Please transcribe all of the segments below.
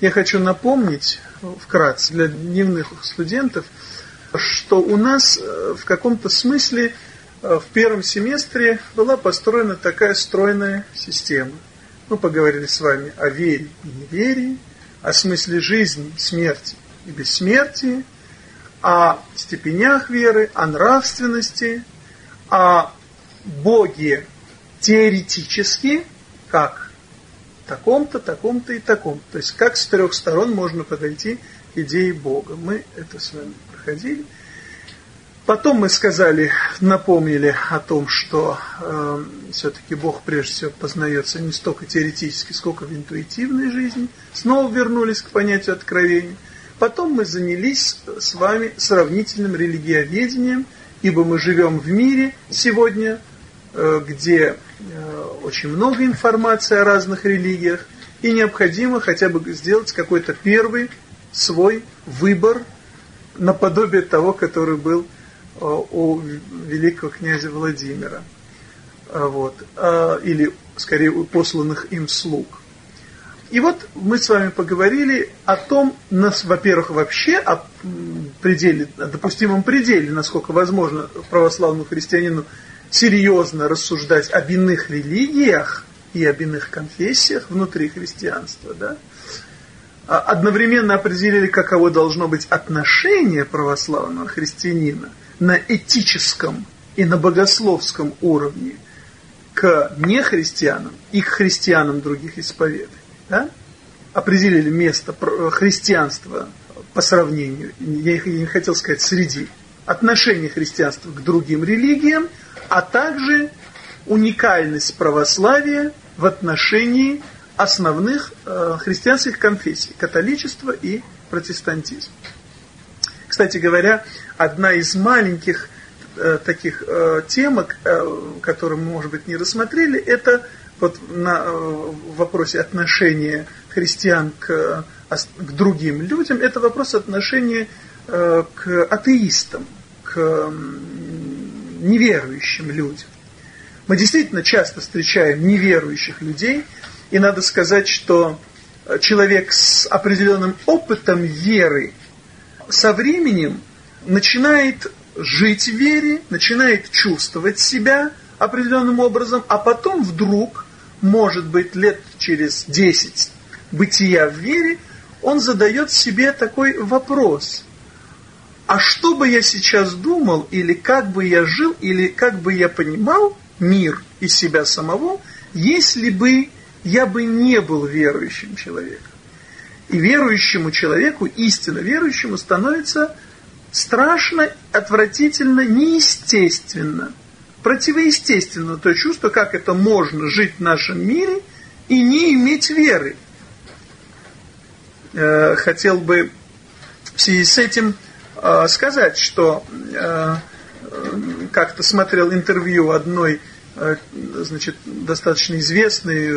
я хочу напомнить вкратце для дневных студентов, что у нас э, в каком-то смысле э, в первом семестре была построена такая стройная система. Мы поговорили с вами о вере и неверии, о смысле жизни, смерти и бессмертии, о степенях веры, о нравственности, о Боге теоретически, как таком-то, таком-то и таком. То есть как с трех сторон можно подойти к идее Бога. Мы это с вами проходили. Потом мы сказали, напомнили о том, что э, все-таки Бог прежде всего познается не столько теоретически, сколько в интуитивной жизни. Снова вернулись к понятию откровения. Потом мы занялись с вами сравнительным религиоведением, ибо мы живем в мире сегодня, э, где очень много информации о разных религиях, и необходимо хотя бы сделать какой-то первый свой выбор наподобие того, который был э, у великого князя Владимира. Вот. Или, скорее, у посланных им слуг. И вот мы с вами поговорили о том, во-первых, вообще о пределе, о допустимом пределе, насколько возможно православному христианину серьезно рассуждать об иных религиях и об иных конфессиях внутри христианства, да? А одновременно определили, каково должно быть отношение православного христианина на этическом и на богословском уровне к нехристианам и к христианам других исповедей да, определили место христианства по сравнению, я не хотел сказать среди, отношение христианства к другим религиям, а также уникальность православия в отношении основных э, христианских конфессий, католичества и протестантизм. Кстати говоря, одна из маленьких э, таких э, темок, э, которые мы, может быть, не рассмотрели, это вот на э, вопросе отношения христиан к, к другим людям, это вопрос отношения э, к атеистам, к неверующим людям. Мы действительно часто встречаем неверующих людей, и надо сказать, что человек с определенным опытом веры со временем начинает жить в вере, начинает чувствовать себя определенным образом, а потом вдруг может быть, лет через 10 бытия в вере, он задает себе такой вопрос. А что бы я сейчас думал, или как бы я жил, или как бы я понимал мир и себя самого, если бы я бы не был верующим человеком. И верующему человеку, истинно верующему, становится страшно, отвратительно, неестественно – противоестественно то чувство, как это можно жить в нашем мире и не иметь веры. Э, хотел бы в связи с этим сказать, что э, как-то смотрел интервью одной значит, достаточно известной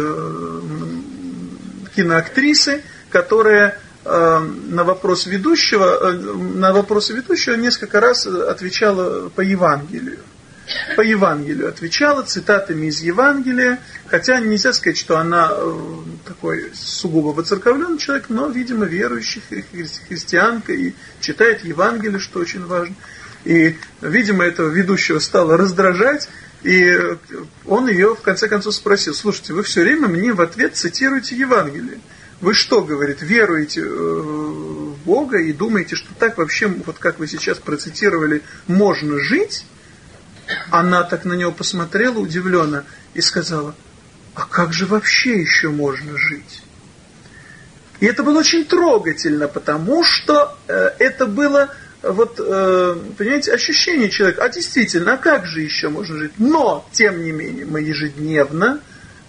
киноактрисы, которая на вопрос ведущего, на вопросы ведущего несколько раз отвечала по Евангелию по Евангелию отвечала цитатами из Евангелия, хотя нельзя сказать, что она э, такой сугубо воцерковленный человек, но, видимо, верующий христианка и читает Евангелие, что очень важно. И, видимо, этого ведущего стало раздражать, и он ее в конце концов спросил, слушайте, вы все время мне в ответ цитируете Евангелие. Вы что, говорит, веруете э, в Бога и думаете, что так вообще, вот как вы сейчас процитировали, можно жить? Она так на него посмотрела удивленно и сказала, а как же вообще еще можно жить? И это было очень трогательно, потому что э, это было, вот, э, понимаете, ощущение человека, а действительно, а как же еще можно жить? Но, тем не менее, мы ежедневно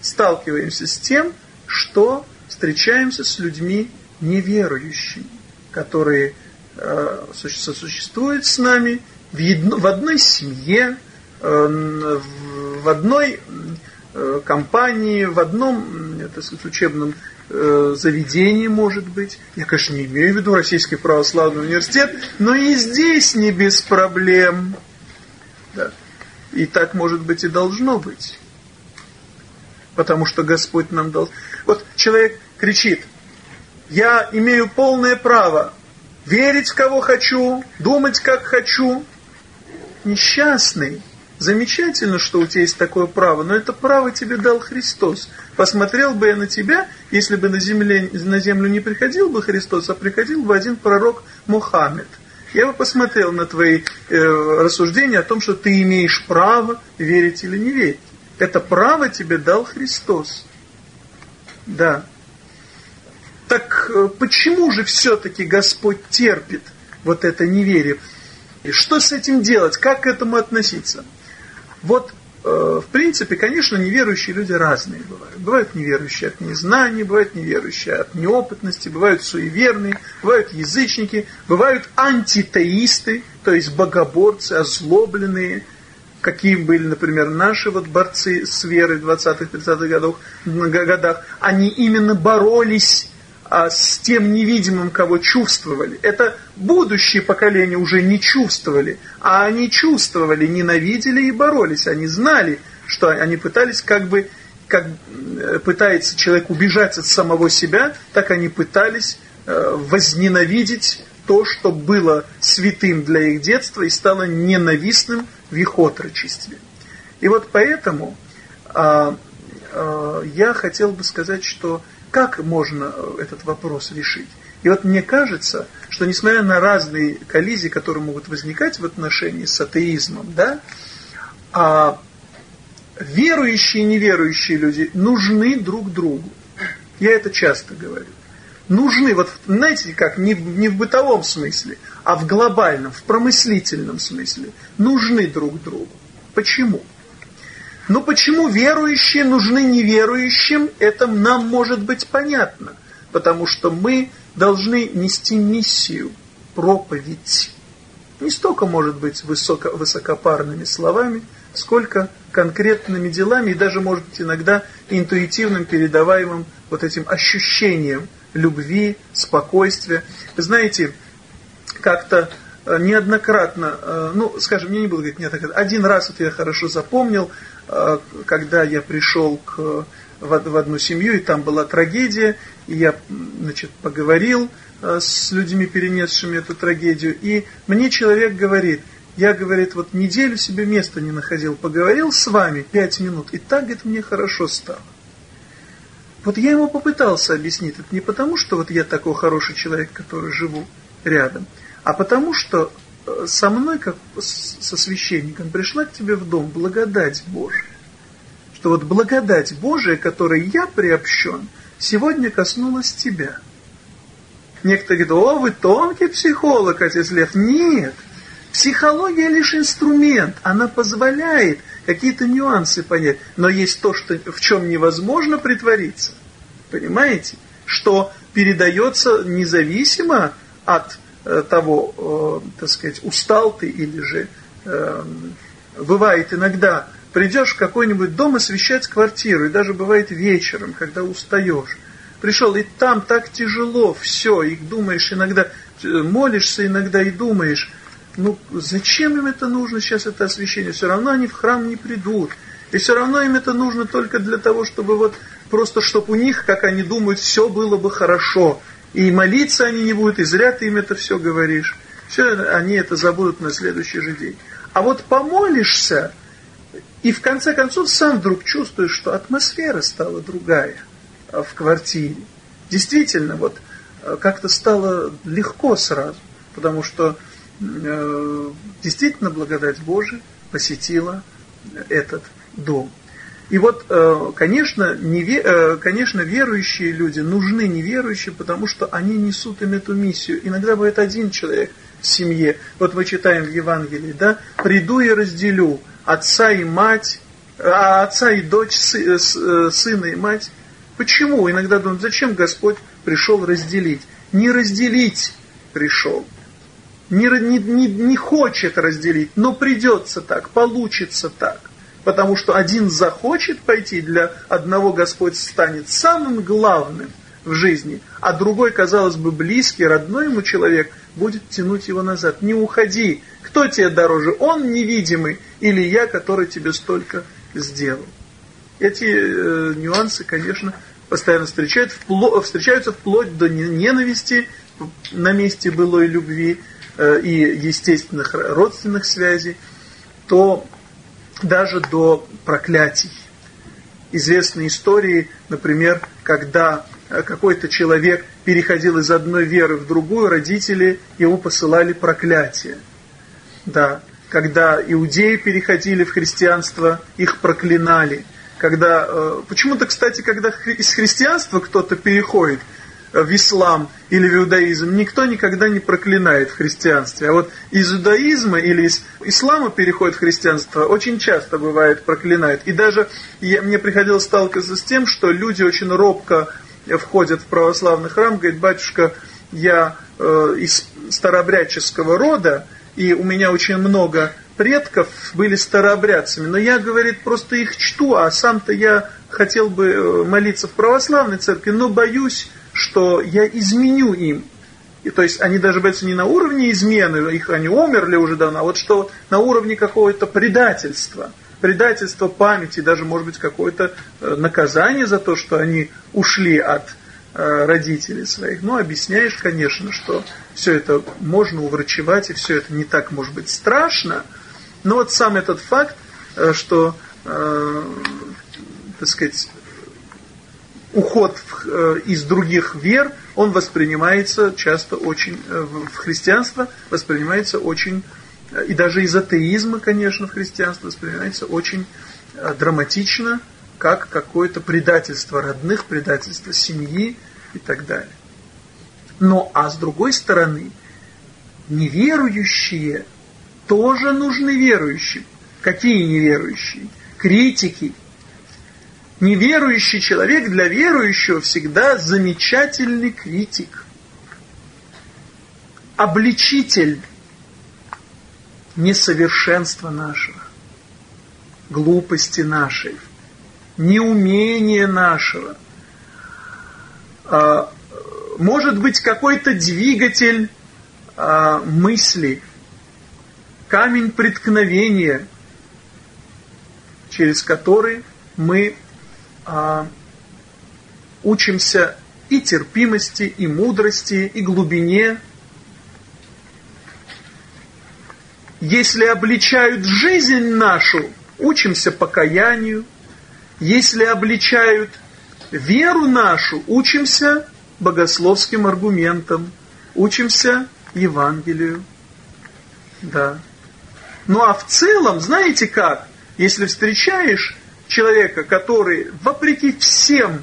сталкиваемся с тем, что встречаемся с людьми неверующими, которые э, сосуществуют с нами в, одной семье, Э, в одной э, компании, в одном так сказать, учебном э, заведении, может быть. Я, конечно, не имею в виду Российский православный университет, но и здесь не без проблем. Да. И так, может быть, и должно быть. Потому что Господь нам дал... Вот человек кричит, я имею полное право верить в кого хочу, думать как хочу. Несчастный. Замечательно, что у тебя есть такое право, но это право тебе дал Христос. Посмотрел бы я на тебя, если бы на, земле, на землю не приходил бы Христос, а приходил бы один пророк Мухаммед. Я бы посмотрел на твои э, рассуждения о том, что ты имеешь право верить или не верить. Это право тебе дал Христос. Да. Так э, почему же все-таки Господь терпит вот это неверие? И что с этим делать? Как к этому относиться? Вот, э, в принципе, конечно, неверующие люди разные бывают. Бывают неверующие от незнания, бывают неверующие от неопытности, бывают суеверные, бывают язычники, бывают антитеисты, то есть богоборцы, озлобленные, какие были, например, наши вот борцы с верой в 20-30-х годах, годах, они именно боролись а, с тем невидимым, кого чувствовали. Это будущие поколения уже не чувствовали, а они чувствовали, ненавидели и боролись. Они знали, что они пытались как бы, как э, пытается человек убежать от самого себя, так они пытались э, возненавидеть то, что было святым для их детства и стало ненавистным в их отрочестве. И вот поэтому а, а, я хотел бы сказать, что как можно э, этот вопрос решить? И вот мне кажется, что несмотря на разные коллизии, которые могут возникать в отношении с атеизмом, да, а верующие и неверующие люди нужны друг другу. Я это часто говорю. Нужны, вот знаете как, не, не в бытовом смысле, а в глобальном, в промыслительном смысле. Нужны друг другу. Почему? Но почему верующие нужны неверующим, это нам может быть понятно. Потому что мы должны нести миссию, проповедь. Не столько, может быть, высоко, высокопарными словами, сколько конкретными делами и даже, может быть, иногда интуитивным передаваемым вот этим ощущением любви, спокойствия. Вы знаете, как-то э, неоднократно, э, ну, скажем, мне не буду говорить неоднократно, один раз вот я хорошо запомнил, когда я пришел к, в одну семью, и там была трагедия, и я значит, поговорил э, с людьми, перенесшими эту трагедию, и мне человек говорит, я, говорит, вот неделю себе места не находил, поговорил с вами пять минут, и так, говорит, мне хорошо стало. Вот я ему попытался объяснить, это не потому, что вот я такой хороший человек, который живу рядом, а потому что со мной, как со священником, пришла к тебе в дом благодать Божия. Что вот благодать Божия, которой я приобщен, сегодня коснулась тебя. Некоторые говорят, о, вы тонкий психолог, отец Лев. Нет, психология лишь инструмент, она позволяет какие-то нюансы понять. Но есть то, что, в чем невозможно притвориться. Понимаете? Что передается независимо от того, э, так сказать, устал ты или же э, бывает иногда придешь в какой-нибудь дом освещать квартиру, и даже бывает вечером, когда устаешь. Пришел, и там так тяжело, все, и думаешь иногда, молишься иногда и думаешь, ну зачем им это нужно сейчас, это освещение, все равно они в храм не придут. И все равно им это нужно только для того, чтобы вот просто, чтобы у них, как они думают, все было бы хорошо. И молиться они не будут, и зря ты им это все говоришь. Все, они это забудут на следующий же день. А вот помолишься, и в конце концов сам вдруг чувствуешь, что атмосфера стала другая а, в квартире. Действительно, вот а, как-то стало легко сразу, потому что э, действительно благодать Божия посетила этот дом. И вот, э, конечно, неве, э, конечно, верующие люди нужны неверующие, потому что они несут им эту миссию. Иногда бывает один человек в семье. Вот мы читаем в Евангелии, да, «Приду и разделю отца и мать, а отца и дочь, э, сына и мать». Почему? Иногда думают, зачем Господь пришел разделить? Не разделить пришел. Не, не, не, не хочет разделить, но придется так, получится так. Потому что один захочет пойти, для одного Господь станет самым главным в жизни, а другой, казалось бы, близкий, родной ему человек, будет тянуть его назад. Не уходи. Кто тебе дороже, он невидимый или я, который тебе столько сделал? Эти э, нюансы, конечно, постоянно встречают, встречаются вплоть до ненависти на месте былой любви э, и естественных родственных связей, то даже до проклятий. Известные истории, например, когда э, какой-то человек переходил из одной веры в другую, родители ему посылали проклятие. Да, когда иудеи переходили в христианство, их проклинали. Когда, э, почему-то, кстати, когда из христианства кто-то переходит в ислам или в иудаизм, никто никогда не проклинает в христианстве. А вот из иудаизма или из ислама переходит в христианство, очень часто бывает проклинает. И даже я, мне приходилось сталкиваться с тем, что люди очень робко входят в православный храм, говорит, батюшка, я э, из старообрядческого рода, и у меня очень много предков были старообрядцами, но я, говорит, просто их чту, а сам-то я хотел бы э, молиться в православной церкви, но боюсь, что я изменю им. И, то есть они даже боятся не на уровне измены, их они умерли уже давно, а вот что на уровне какого-то предательства. Предательство памяти, даже может быть какое-то э, наказание за то, что они ушли от Э, родителей своих. Ну, объясняешь, конечно, что все это можно уврачевать, и все это не так может быть страшно, но вот сам этот факт, э, что, э, так сказать, уход э, из других вер, он воспринимается часто очень, э, в христианство воспринимается очень, э, и даже из атеизма, конечно, в христианство воспринимается очень драматично, как какое-то предательство родных, предательство семьи и так далее. Но, а с другой стороны, неверующие тоже нужны верующим. Какие неверующие? Критики. Неверующий человек для верующего всегда замечательный критик. Обличитель несовершенства нашего, глупости нашей, неумение нашего. А, может быть какой-то двигатель а, мысли, камень преткновения, через который мы а, учимся и терпимости, и мудрости, и глубине. Если обличают жизнь нашу, учимся покаянию, если обличают веру нашу, учимся богословским аргументам, учимся Евангелию. Да. Ну а в целом, знаете как, если встречаешь человека, который вопреки всем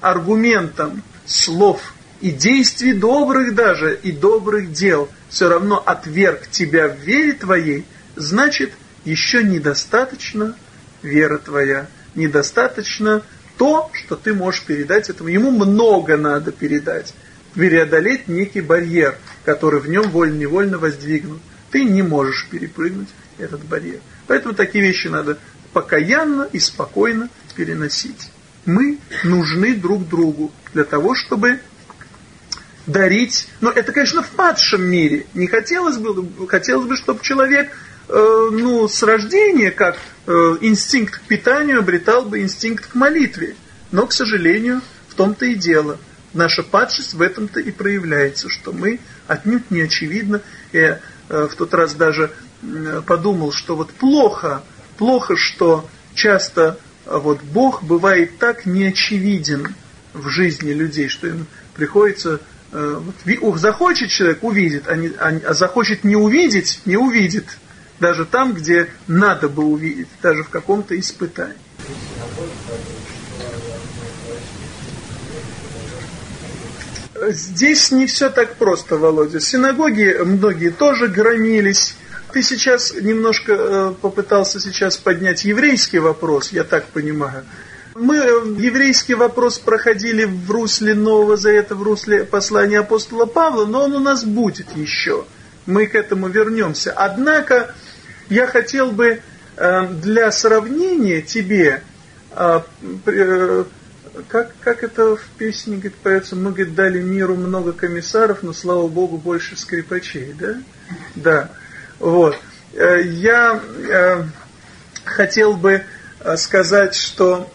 аргументам слов и действий добрых даже, и добрых дел, все равно отверг тебя в вере твоей, значит, еще недостаточно вера твоя недостаточно то, что ты можешь передать этому. Ему много надо передать. Преодолеть некий барьер, который в нем вольно-невольно воздвигнут. Ты не можешь перепрыгнуть этот барьер. Поэтому такие вещи надо покаянно и спокойно переносить. Мы нужны друг другу для того, чтобы дарить. Но это, конечно, в падшем мире. Не хотелось бы, хотелось бы, чтобы человек Э, ну, с рождения, как э, инстинкт к питанию, обретал бы инстинкт к молитве. Но, к сожалению, в том-то и дело. Наша падшесть в этом-то и проявляется, что мы отнюдь не очевидно. Я э, в тот раз даже подумал, что вот плохо, плохо, что часто вот Бог бывает так неочевиден в жизни людей, что им приходится вот, захочет человек увидит, а, не, а, а захочет не увидеть, не увидит даже там, где надо бы увидеть, даже в каком-то испытании. Здесь не все так просто, Володя. Синагоги многие тоже громились. Ты сейчас немножко э, попытался сейчас поднять еврейский вопрос, я так понимаю. Мы э, еврейский вопрос проходили в русле Нового Завета, в русле послания апостола Павла, но он у нас будет еще. Мы к этому вернемся. Однако я хотел бы э, для сравнения тебе, как, как это в песне говорит, поется, мы говорит, дали миру много комиссаров, но слава богу больше скрипачей, да? Да, вот. Я хотел бы сказать, что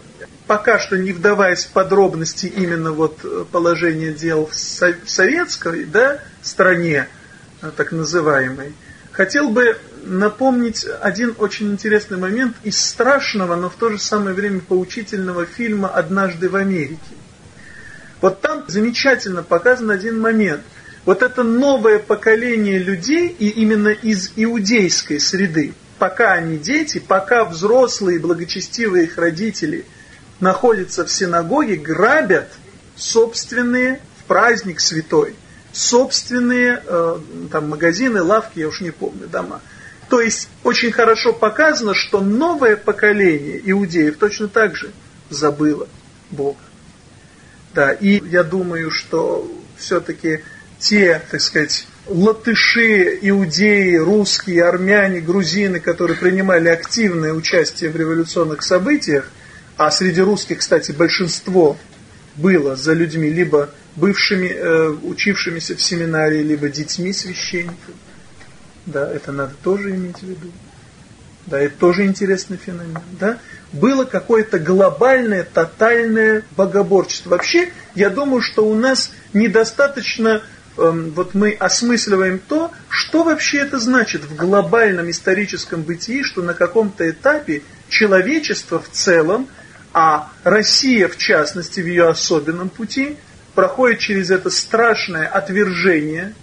пока что не вдаваясь в подробности именно вот э, положения дел в советской да, стране, э, так называемой, хотел бы напомнить один очень интересный момент из страшного, но в то же самое время поучительного фильма «Однажды в Америке». Вот там замечательно показан один момент. Вот это новое поколение людей, и именно из иудейской среды, пока они дети, пока взрослые благочестивые их родители находятся в синагоге, грабят собственные в праздник святой, собственные э, там магазины, лавки, я уж не помню, дома. То есть очень хорошо показано, что новое поколение иудеев точно так же забыло Бога. Да, и я думаю, что все-таки те, так сказать, латыши, иудеи, русские, армяне, грузины, которые принимали активное участие в революционных событиях, а среди русских, кстати, большинство было за людьми, либо бывшими, э, учившимися в семинарии, либо детьми священников. Да, это надо тоже иметь в виду. Да, это тоже интересный феномен. Да? Было какое-то глобальное, тотальное богоборчество. Вообще, я думаю, что у нас недостаточно, вот мы осмысливаем то, что вообще это значит в глобальном историческом бытии, что на каком-то этапе человечество в целом, а Россия в частности в ее особенном пути, проходит через это страшное отвержение.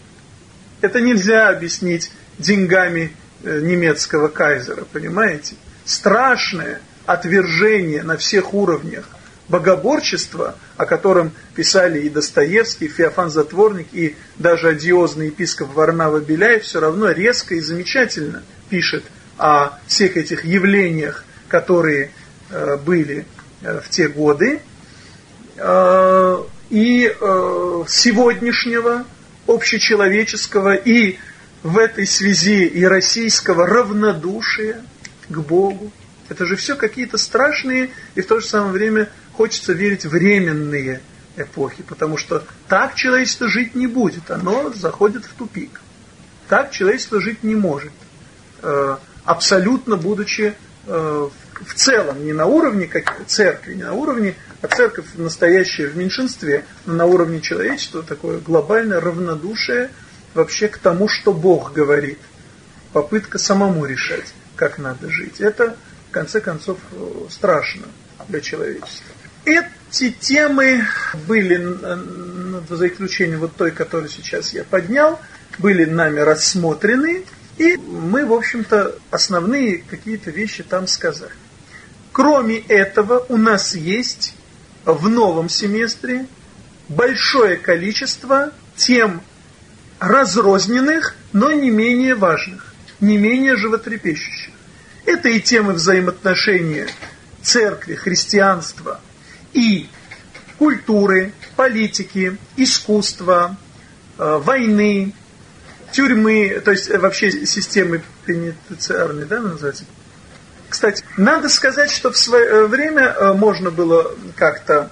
Это нельзя объяснить деньгами э, немецкого кайзера, понимаете? Страшное отвержение на всех уровнях богоборчества, о котором писали и Достоевский, и Феофан Затворник, и даже одиозный епископ Варнава Беляев, все равно резко и замечательно пишет о всех этих явлениях, которые э, были э, в те годы, э, и сегодняшнего общечеловеческого и в этой связи и российского равнодушия к Богу. Это же все какие-то страшные и в то же самое время хочется верить временные эпохи, потому что так человечество жить не будет, оно заходит в тупик. Так человечество жить не может, э, абсолютно будучи э, в целом, не на уровне как церкви, не на уровне, а церковь настоящая в меньшинстве, но на уровне человечества такое глобальное равнодушие – вообще к тому, что Бог говорит. Попытка самому решать, как надо жить. Это, в конце концов, страшно для человечества. Эти темы были, за исключением вот той, которую сейчас я поднял, были нами рассмотрены, и мы, в общем-то, основные какие-то вещи там сказали. Кроме этого, у нас есть в новом семестре большое количество тем разрозненных, но не менее важных, не менее животрепещущих. Это и темы взаимоотношения церкви, христианства и культуры, политики, искусства, э, войны, тюрьмы, то есть э, вообще системы пенитенциарной, да, называется. Кстати, надо сказать, что в свое э, время можно было как-то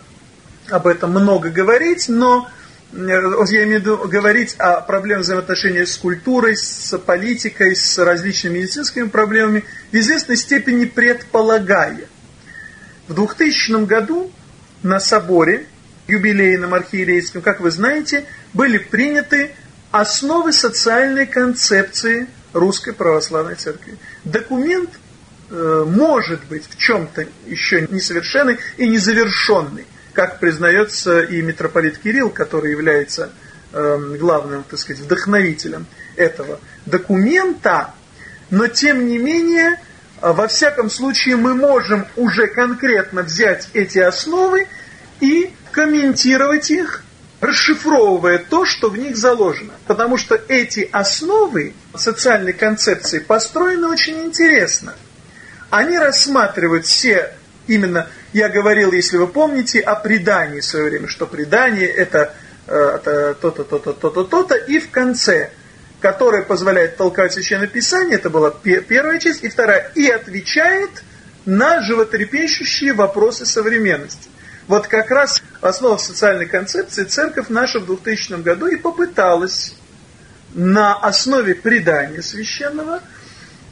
об этом много говорить, но я имею в виду говорить о проблемах взаимоотношений с культурой, с политикой, с различными медицинскими проблемами, в известной степени предполагая. В 2000 году на соборе юбилейном архиерейском, как вы знаете, были приняты основы социальной концепции Русской Православной Церкви. Документ э, может быть в чем-то еще несовершенный и незавершенный, как признается и митрополит Кирилл, который является э, главным, так сказать, вдохновителем этого документа, но тем не менее, во всяком случае, мы можем уже конкретно взять эти основы и комментировать их, расшифровывая то, что в них заложено. Потому что эти основы социальной концепции построены очень интересно. Они рассматривают все именно я говорил, если вы помните, о предании в свое время, что предание это э, то-то, то-то, то-то, то-то, и в конце, которое позволяет толкать Священное Писание, это была первая часть, и вторая, и отвечает на животрепещущие вопросы современности. Вот как раз основа социальной концепции церковь наша в 2000 году и попыталась на основе предания священного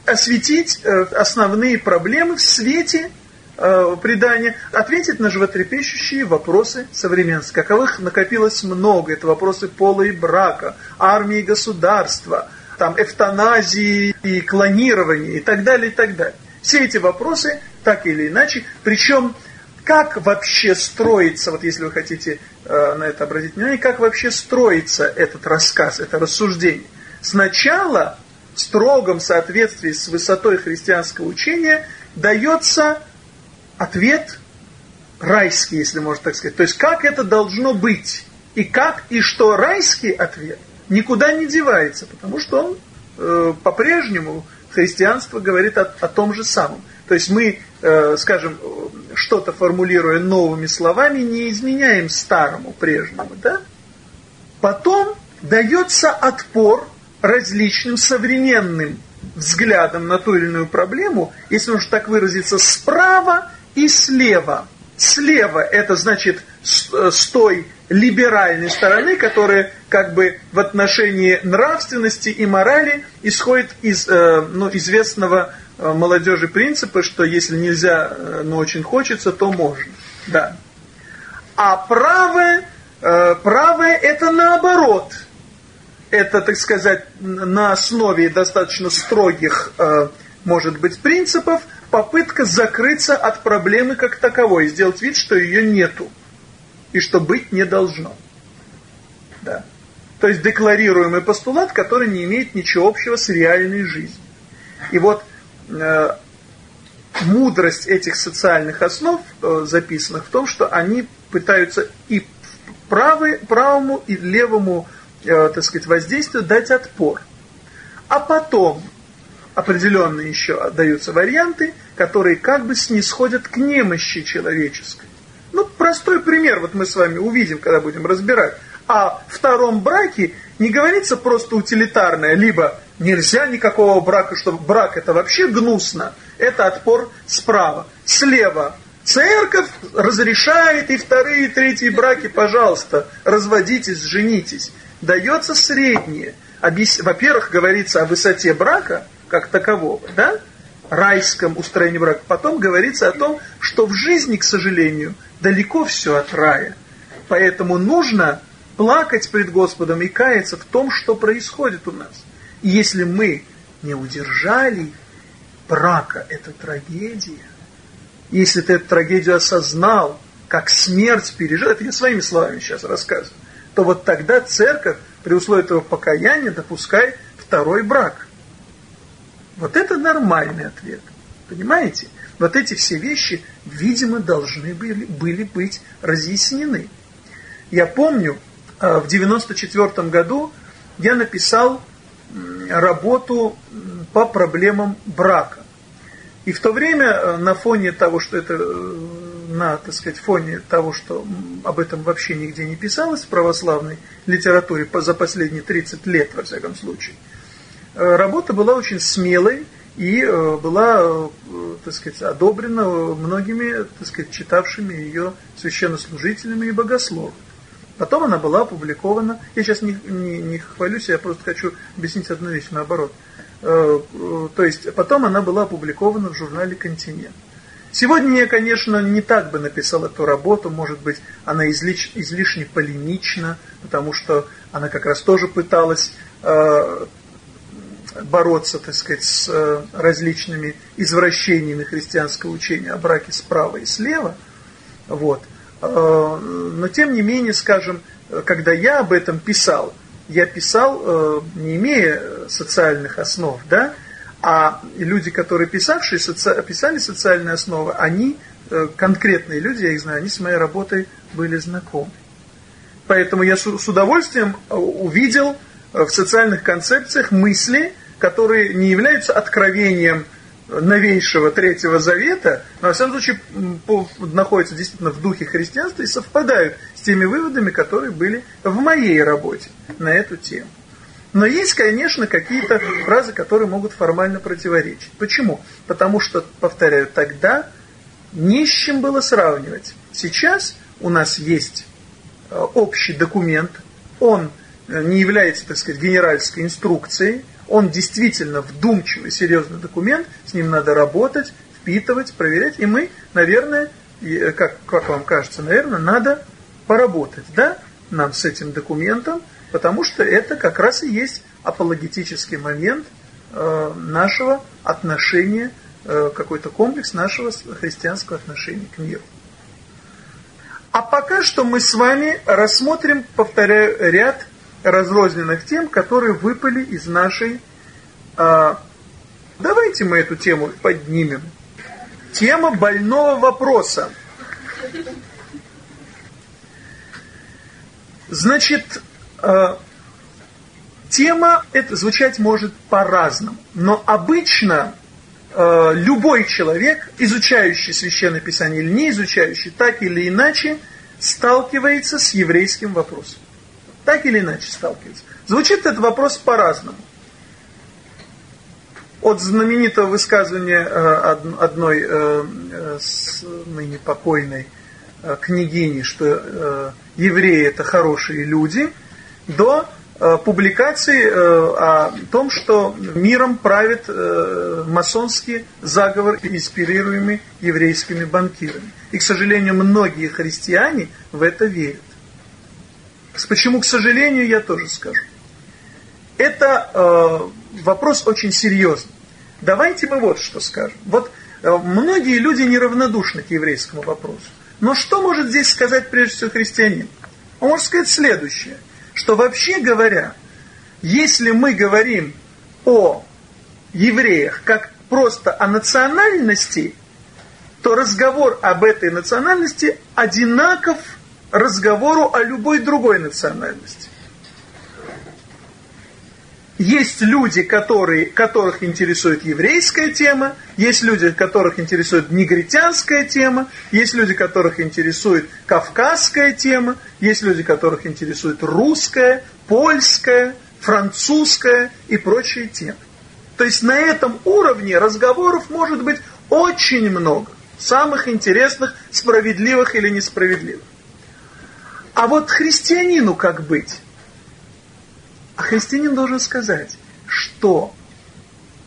осветить э, основные проблемы в свете э, предания, ответить на животрепещущие вопросы современности, каковых накопилось много. Это вопросы пола и брака, армии и государства, там, эвтаназии и клонирования и так далее, и так далее. Все эти вопросы, так или иначе, причем как вообще строится, вот если вы хотите э, на это обратить внимание, как вообще строится этот рассказ, это рассуждение. Сначала в строгом соответствии с высотой христианского учения дается ответ райский, если можно так сказать. То есть как это должно быть. И как, и что райский ответ никуда не девается, потому что он э, по-прежнему христианство говорит о, о том же самом. То есть мы, э, скажем, что-то формулируя новыми словами, не изменяем старому, прежнему. Да? Потом дается отпор различным современным взглядом на ту или иную проблему, если можно так выразиться, справа и слева. Слева это значит с, э, с той либеральной стороны, которая как бы в отношении нравственности и морали исходит из э, ну, известного э, молодежи принципа, что если нельзя, но очень хочется, то можно. Да. А правое, правое это наоборот – это, так сказать, на основе достаточно строгих, э, может быть, принципов, попытка закрыться от проблемы как таковой, сделать вид, что ее нету и что быть не должно. Да. То есть декларируемый постулат, который не имеет ничего общего с реальной жизнью. И вот э, мудрость этих социальных основ, э, записанных в том, что они пытаются и правый, правому, и левому э, так сказать, воздействию дать отпор. А потом определенные еще отдаются варианты, которые как бы снисходят к немощи человеческой. Ну, простой пример, вот мы с вами увидим, когда будем разбирать. О втором браке не говорится просто утилитарное, либо нельзя никакого брака, чтобы брак это вообще гнусно, это отпор справа. Слева церковь разрешает и вторые, и третьи браки, пожалуйста, разводитесь, женитесь дается среднее. Во-первых, говорится о высоте брака, как такового, да? Райском устроении брака. Потом говорится о том, что в жизни, к сожалению, далеко все от рая. Поэтому нужно плакать пред Господом и каяться в том, что происходит у нас. И если мы не удержали брака, это трагедия. Если ты эту трагедию осознал, как смерть пережил, это я своими словами сейчас рассказываю, то вот тогда церковь при условии этого покаяния допускает второй брак. Вот это нормальный ответ. Понимаете? Вот эти все вещи, видимо, должны были, были быть разъяснены. Я помню, э, в 94 году я написал работу по проблемам брака. И в то время э, на фоне того, что это э, на, так сказать, фоне того, что об этом вообще нигде не писалось в православной литературе за последние 30 лет, во всяком случае, работа была очень смелой и э, была, э, так сказать, одобрена многими, так сказать, читавшими ее священнослужителями и богословами. Потом она была опубликована, я сейчас не, не, не хвалюсь, я просто хочу объяснить одну вещь, наоборот. То есть потом она была опубликована в журнале «Континент». Сегодня я, конечно, не так бы написал эту работу, может быть, она излиш, излишне полемична, потому что она как раз тоже пыталась э, бороться, так сказать, с э, различными извращениями христианского учения о браке справа и слева. Вот. Э, но тем не менее, скажем, когда я об этом писал, я писал, э, не имея социальных основ, да, а люди, которые писавшие, соци... писали социальные основы, они, конкретные люди, я их знаю, они с моей работой были знакомы. Поэтому я с удовольствием увидел в социальных концепциях мысли, которые не являются откровением новейшего Третьего Завета, но, во всяком случае, находятся действительно в духе христианства и совпадают с теми выводами, которые были в моей работе на эту тему. Но есть, конечно, какие-то фразы, которые могут формально противоречить. Почему? Потому что, повторяю, тогда не с чем было сравнивать. Сейчас у нас есть э, общий документ, он э, не является, так сказать, генеральской инструкцией, он действительно вдумчивый, серьезный документ, с ним надо работать, впитывать, проверять. И мы, наверное, как, как вам кажется, наверное, надо поработать, да, нам с этим документом, потому что это как раз и есть апологетический момент э, нашего отношения, э, какой-то комплекс нашего христианского отношения к миру. А пока что мы с вами рассмотрим, повторяю, ряд разрозненных тем, которые выпали из нашей... Э, давайте мы эту тему поднимем. Тема больного вопроса. Значит, э, тема это звучать может по-разному, но обычно э, любой человек, изучающий Священное Писание или не изучающий, так или иначе сталкивается с еврейским вопросом. Так или иначе сталкивается. Звучит этот вопрос по-разному. От знаменитого высказывания э, одной э, ныне покойной княгини, что евреи это хорошие люди, до э, публикации э, о том, что миром правит э, масонский заговор, инспирируемый еврейскими банкирами. И, к сожалению, многие христиане в это верят. Почему, к сожалению, я тоже скажу. Это э, вопрос очень серьезный. Давайте мы вот что скажем. Вот э, многие люди неравнодушны к еврейскому вопросу. Но что может здесь сказать прежде всего христианин? Он может сказать следующее, что вообще говоря, если мы говорим о евреях как просто о национальности, то разговор об этой национальности одинаков разговору о любой другой национальности. Есть люди, которые, которых интересует еврейская тема, есть люди, которых интересует негритянская тема, есть люди, которых интересует кавказская тема, есть люди, которых интересует русская, польская, французская и прочие темы. То есть на этом уровне разговоров может быть очень много, самых интересных, справедливых или несправедливых. А вот христианину как быть? А христианин должен сказать, что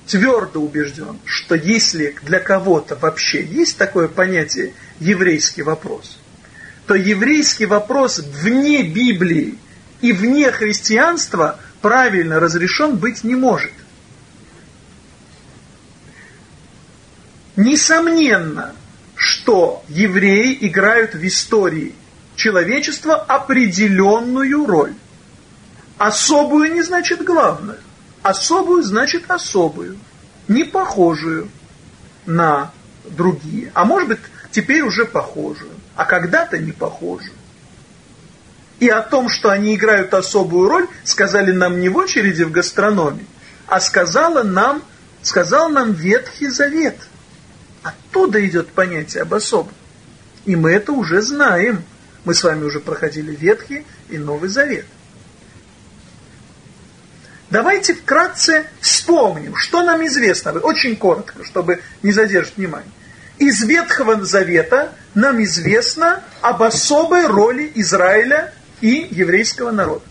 твердо убежден, что если для кого-то вообще есть такое понятие еврейский вопрос, то еврейский вопрос вне Библии и вне христианства правильно разрешен быть не может. Несомненно, что евреи играют в истории человечества определенную роль. Особую не значит главную. Особую значит особую. Не похожую на другие. А может быть, теперь уже похожую. А когда-то не похожую. И о том, что они играют особую роль, сказали нам не в очереди в гастрономе, а сказала нам, сказал нам Ветхий Завет. Оттуда идет понятие об особом. И мы это уже знаем. Мы с вами уже проходили Ветхий и Новый Завет. Давайте вкратце вспомним, что нам известно, очень коротко, чтобы не задержать внимание. Из Ветхого Завета нам известно об особой роли Израиля и еврейского народа.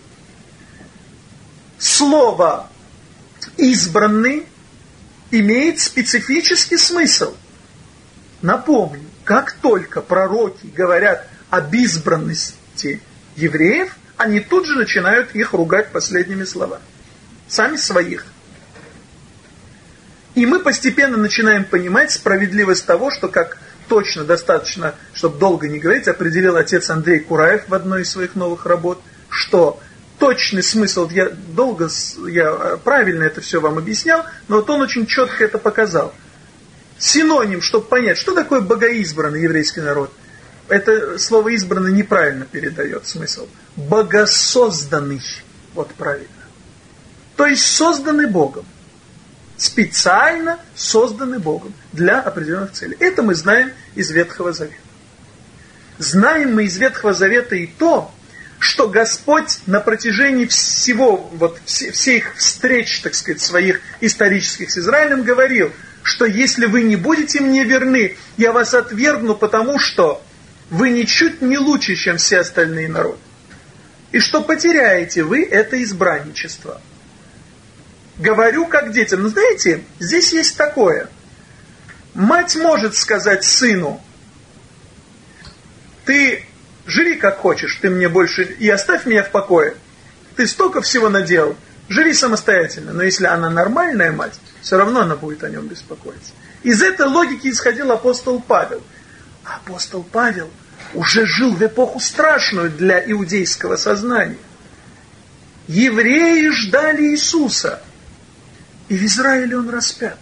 Слово «избранный» имеет специфический смысл. Напомню, как только пророки говорят об избранности евреев, они тут же начинают их ругать последними словами сами своих. И мы постепенно начинаем понимать справедливость того, что как точно достаточно, чтобы долго не говорить, определил отец Андрей Кураев в одной из своих новых работ, что точный смысл, я долго, я э, правильно это все вам объяснял, но вот он очень четко это показал. Синоним, чтобы понять, что такое богоизбранный еврейский народ. Это слово избранный неправильно передает смысл. Богосозданный. Вот правильно. То есть созданы Богом. Специально созданы Богом для определенных целей. Это мы знаем из Ветхого Завета. Знаем мы из Ветхого Завета и то, что Господь на протяжении всего, вот всех встреч, так сказать, своих исторических с Израилем говорил, что если вы не будете мне верны, я вас отвергну, потому что вы ничуть не лучше, чем все остальные народы. И что потеряете вы это избранничество говорю как детям. Но знаете, здесь есть такое. Мать может сказать сыну, ты живи как хочешь, ты мне больше, и оставь меня в покое. Ты столько всего наделал, живи самостоятельно. Но если она нормальная мать, все равно она будет о нем беспокоиться. Из этой логики исходил апостол Павел. апостол Павел уже жил в эпоху страшную для иудейского сознания. Евреи ждали Иисуса, и в Израиле он распят.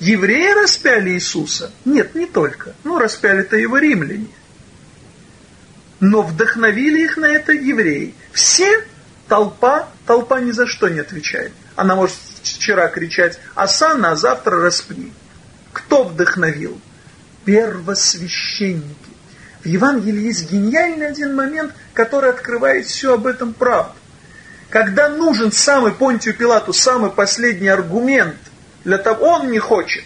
Евреи распяли Иисуса? Нет, не только. Ну, распяли-то его римляне. Но вдохновили их на это евреи. Все толпа, толпа ни за что не отвечает. Она может вчера кричать «Асана», а завтра распни. Кто вдохновил? Первосвященники. В Евангелии есть гениальный один момент, который открывает все об этом правду. Когда нужен самый Понтию Пилату, самый последний аргумент – для того, он не хочет.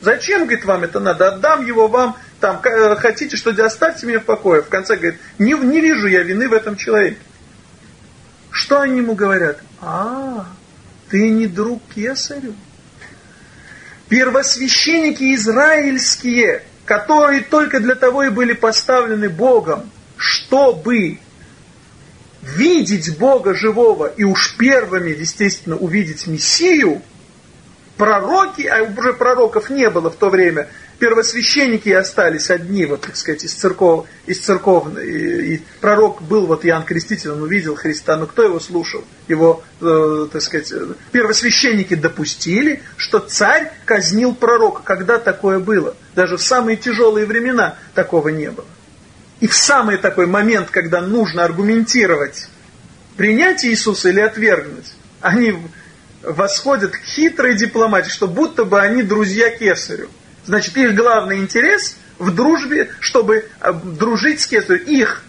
Зачем, говорит, вам это надо? Отдам его вам, там, э, хотите, что оставьте меня в покое. В конце говорит, не, не вижу я вины в этом человеке. Что они ему говорят? А, ты не друг кесарю. Первосвященники израильские, которые только для того и были поставлены Богом, чтобы видеть Бога живого и уж первыми, естественно, увидеть Мессию – пророки, а уже пророков не было в то время, первосвященники остались одни, вот, так сказать, из церков, из церков, и, и пророк был, вот Иоанн Креститель, он увидел Христа, но кто его слушал? Его, э, так сказать, первосвященники допустили, что царь казнил пророка. Когда такое было? Даже в самые тяжелые времена такого не было. И в самый такой момент, когда нужно аргументировать, принять Иисуса или отвергнуть, они восходят к хитрой дипломатии, что будто бы они друзья кесарю. Значит, их главный интерес в дружбе, чтобы э, дружить с кесарем. Их,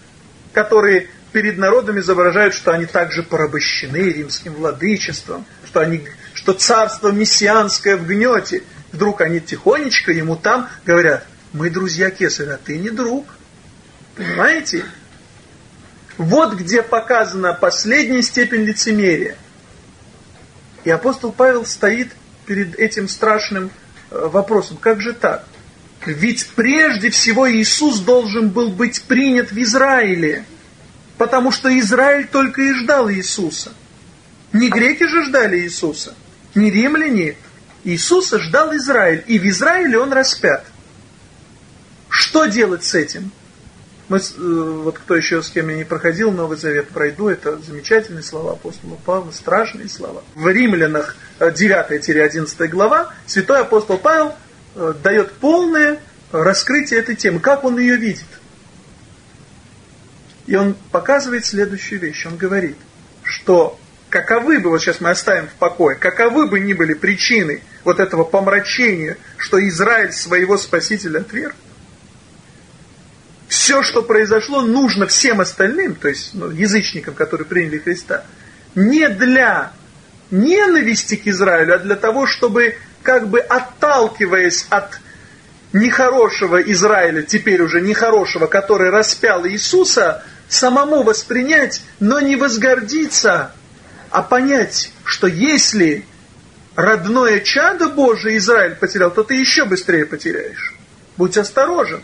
которые перед народом изображают, что они также порабощены римским владычеством, что, они, что царство мессианское в гнете. Вдруг они тихонечко ему там говорят, мы друзья кесаря, а ты не друг. Понимаете? Вот где показана последняя степень лицемерия – и апостол Павел стоит перед этим страшным вопросом. Как же так? Ведь прежде всего Иисус должен был быть принят в Израиле, потому что Израиль только и ждал Иисуса. Не греки же ждали Иисуса, не римляне. Иисуса ждал Израиль, и в Израиле он распят. Что делать с этим? Мы, э, вот кто еще с кем я не проходил Новый Завет, пройду, это замечательные слова апостола Павла, страшные слова. В Римлянах 9-11 э, глава святой апостол Павел э, дает полное раскрытие этой темы, как он ее видит. И он показывает следующую вещь. Он говорит, что каковы бы, вот сейчас мы оставим в покое, каковы бы ни были причины вот этого помрачения, что Израиль своего спасителя отверг, все, что произошло, нужно всем остальным, то есть ну, язычникам, которые приняли Христа, не для ненависти к Израилю, а для того, чтобы, как бы отталкиваясь от нехорошего Израиля, теперь уже нехорошего, который распял Иисуса, самому воспринять, но не возгордиться, а понять, что если родное чадо Божие Израиль потерял, то ты еще быстрее потеряешь. Будь осторожен.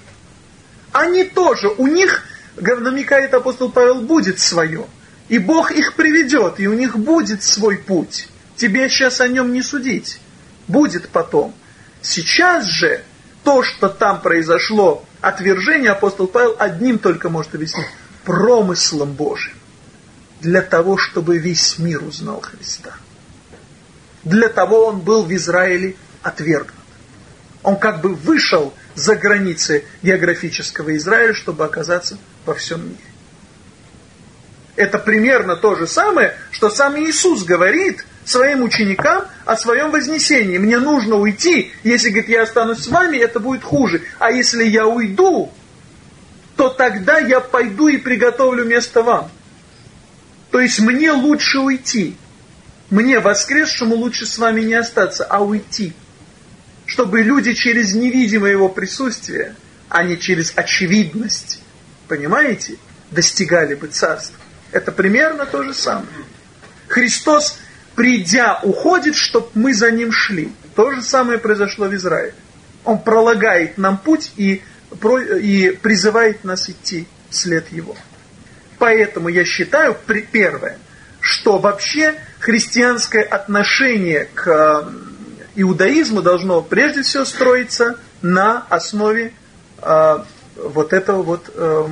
Они тоже, у них, намекает апостол Павел, будет свое. И Бог их приведет, и у них будет свой путь. Тебе сейчас о нем не судить. Будет потом. Сейчас же то, что там произошло, отвержение апостол Павел одним только может объяснить. Промыслом Божьим. Для того, чтобы весь мир узнал Христа. Для того он был в Израиле отвергнут. Он как бы вышел за границы географического Израиля, чтобы оказаться во всем мире. Это примерно то же самое, что сам Иисус говорит своим ученикам о своем вознесении. Мне нужно уйти, если, говорит, я останусь с вами, это будет хуже. А если я уйду, то тогда я пойду и приготовлю место вам. То есть мне лучше уйти. Мне, воскресшему, лучше с вами не остаться, а уйти чтобы люди через невидимое его присутствие, а не через очевидность, понимаете, достигали бы царства. Это примерно то же самое. Христос, придя, уходит, чтобы мы за ним шли. То же самое произошло в Израиле. Он пролагает нам путь и, и призывает нас идти вслед его. Поэтому я считаю, первое, что вообще христианское отношение к иудаизму должно прежде всего строиться на основе э, вот этого вот э,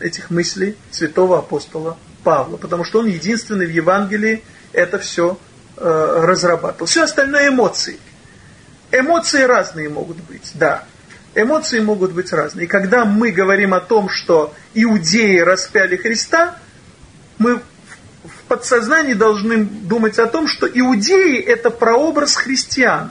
этих мыслей святого апостола Павла, потому что он единственный в Евангелии это все э, разрабатывал. Все остальное эмоции. Эмоции разные могут быть, да. Эмоции могут быть разные. И когда мы говорим о том, что иудеи распяли Христа, мы подсознании должны думать о том, что иудеи это прообраз христиан.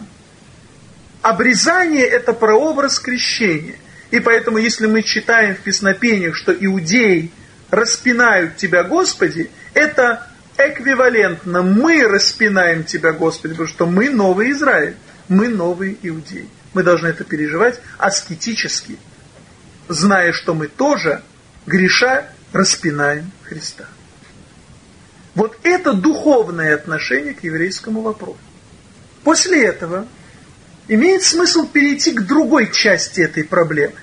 Обрезание это прообраз крещения. И поэтому, если мы читаем в песнопениях, что иудеи распинают тебя, Господи, это эквивалентно. Мы распинаем тебя, Господи, потому что мы новый Израиль, мы новые иудеи. Мы должны это переживать аскетически, зная, что мы тоже, греша, распинаем Христа. Вот это духовное отношение к еврейскому вопросу. После этого имеет смысл перейти к другой части этой проблемы.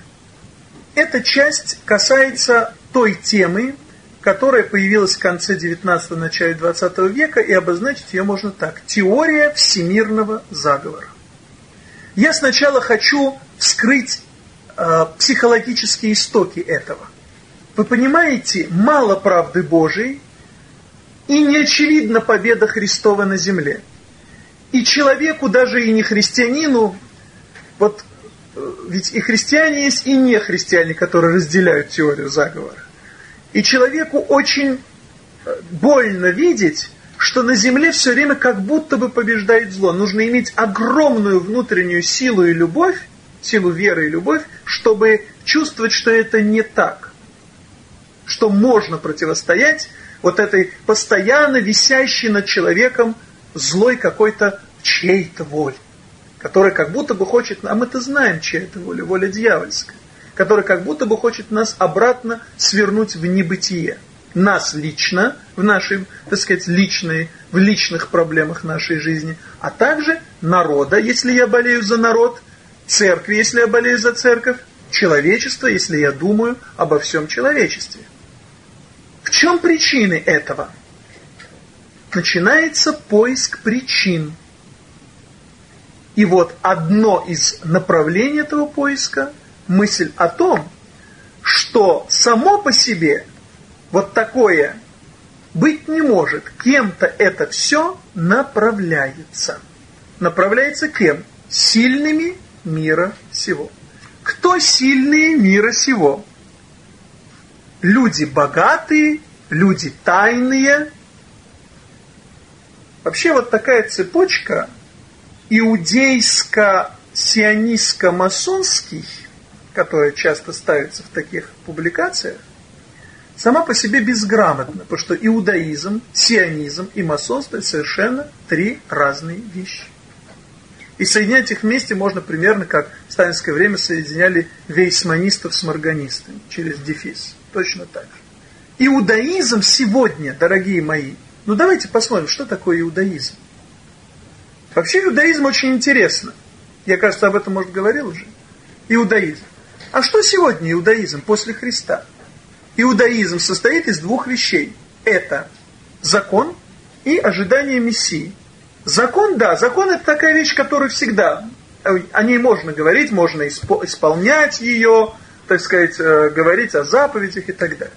Эта часть касается той темы, которая появилась в конце 19-го, начале 20 века, и обозначить ее можно так. Теория всемирного заговора. Я сначала хочу вскрыть э, психологические истоки этого. Вы понимаете, мало правды Божией, и не очевидна победа Христова на земле. И человеку, даже и не христианину, вот э, ведь и христиане есть, и не христиане, которые разделяют теорию заговора. И человеку очень э, больно видеть, что на земле все время как будто бы побеждает зло. Нужно иметь огромную внутреннюю силу и любовь, силу веры и любовь, чтобы чувствовать, что это не так. Что можно противостоять вот этой постоянно висящей над человеком злой какой-то чьей-то воле, которая как будто бы хочет, а мы-то знаем, чья это воля, воля дьявольская, которая как будто бы хочет нас обратно свернуть в небытие. Нас лично, в нашей, так сказать, личной, в личных проблемах нашей жизни, а также народа, если я болею за народ, церкви, если я болею за церковь, человечество, если я думаю обо всем человечестве. Чем причины этого? Начинается поиск причин. И вот одно из направлений этого поиска – мысль о том, что само по себе вот такое быть не может. Кем-то это все направляется. Направляется кем? Сильными мира сего. Кто сильные мира сего? люди богатые, люди тайные. Вообще вот такая цепочка иудейско-сионистско-масонский, которая часто ставится в таких публикациях, сама по себе безграмотна, потому что иудаизм, сионизм и масонство совершенно три разные вещи. И соединять их вместе можно примерно как в сталинское время соединяли вейсманистов с морганистами через дефис. Точно так же. Иудаизм сегодня, дорогие мои, ну давайте посмотрим, что такое иудаизм. Вообще иудаизм очень интересно. Я, кажется, об этом, может, говорил уже. Иудаизм. А что сегодня иудаизм после Христа? Иудаизм состоит из двух вещей. Это закон и ожидание Мессии. Закон, да, закон это такая вещь, которая всегда, о ней можно говорить, можно исполнять ее, так сказать, э, говорить о заповедях и так далее.